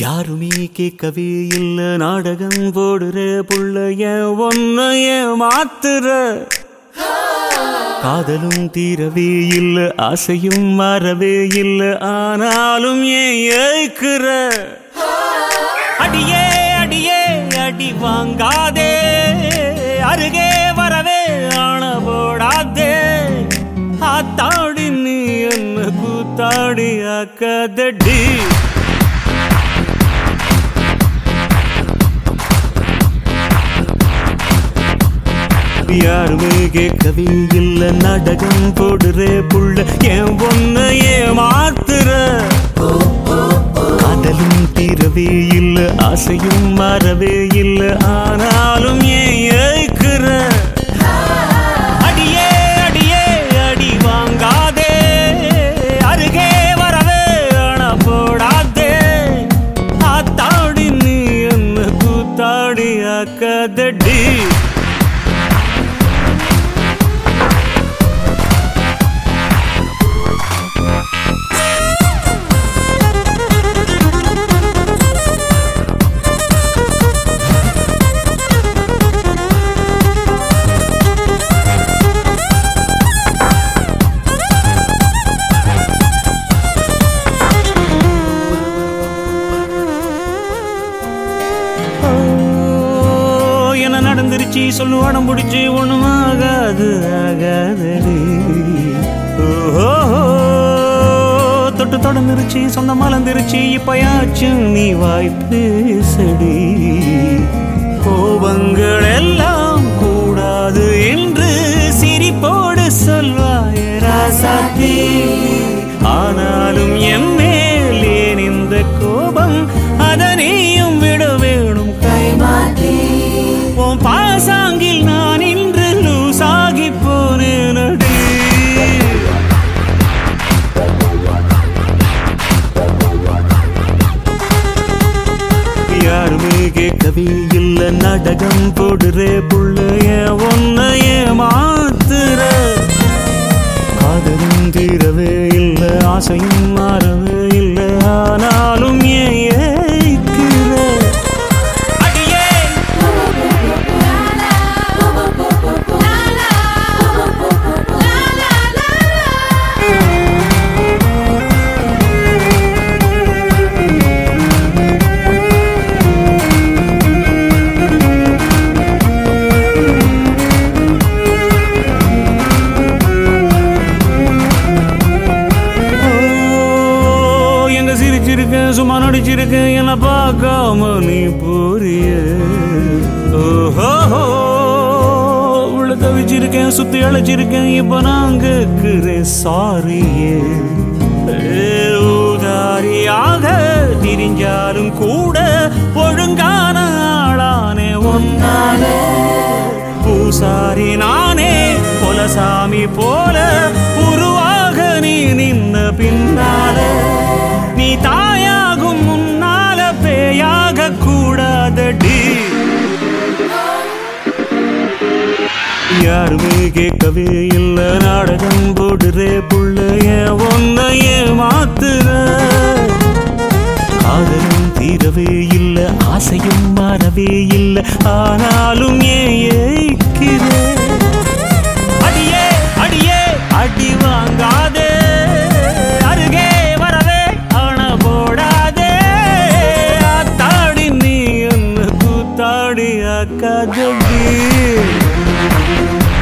யாருமே கேட்கவே இல்ல நாடகம் போடுற புள்ளைய ஒன்னைய மாத்துற காதலும் தீரவே இல்லை ஆசையும் மாறவே இல்லை ஆனாலும் ஏன் ஏய்க்கிற அடியே அடியே அடி வாங்காதே அருகே வரவே ஆன போடாதே ஆத்தாடி நீ என்ன கூத்தாடி ஆக்காதடி. யாருமே கேட்கவே இல்ல. நாடகம் போடுறே புள்ள என் பொண்ண ஏமாத்துற காதலும் தீரவே இல்ல ஆசையும் மாறவே இல்ல. ஆனாலும் ஏன் நடந்துருச்சு சொல்லு உடம் பிடிச்சி ஒண்ணும் ஆகாது ஆகாதடி. ஓஹோ தொட்டு தொடர்ந்துருச்சு சொந்த மலர்ந்துருச்சு இப்பயாச்சும் நீ வாய்ப்பு செடி. கோபங்கள் எல்லாம் கூடாது என்று சிரிப்போடு சொல்வாய் ராசாத்தி. ஆனா கேட்கவே இல்ல நாடகம் போடுறே புள்ளைய ஒன்னைய மாத்துற. காதலும் தீரவே இல்ல ஆசையும் மாறவே இல்ல ஆனா சிரிச்சிருக்கேன் சும்மா என்ன பார்க்காம நீ போறிய. ஓஹோ உள்ள தவிச்சிருக்கேன் சுத்தி அழைச்சிருக்கேன் இப்ப நான் கேட்கிறேன் சாரியே. ஊதாரியாக திரிஞ்சாலும் கூட ஒழுங்கான ஆளானே ஒன்னாலே பூசாரி நானே கொலசாமி போல உருவாக நீ நின்ன பின்னாலே. நீ தான் யாருமே கேட்கவே இல்லை. நாடகம் போடுதே புள்ளைய ஒன்னையே மாத்துற. காதலும் தீரவே இல்லை ஆசையும் மாறவே இல்லை. ஆனாலும் ஏன் ஏய்க்கிறேன் அடியே அடியே அடி வாங்காதே. Academy. Thank you.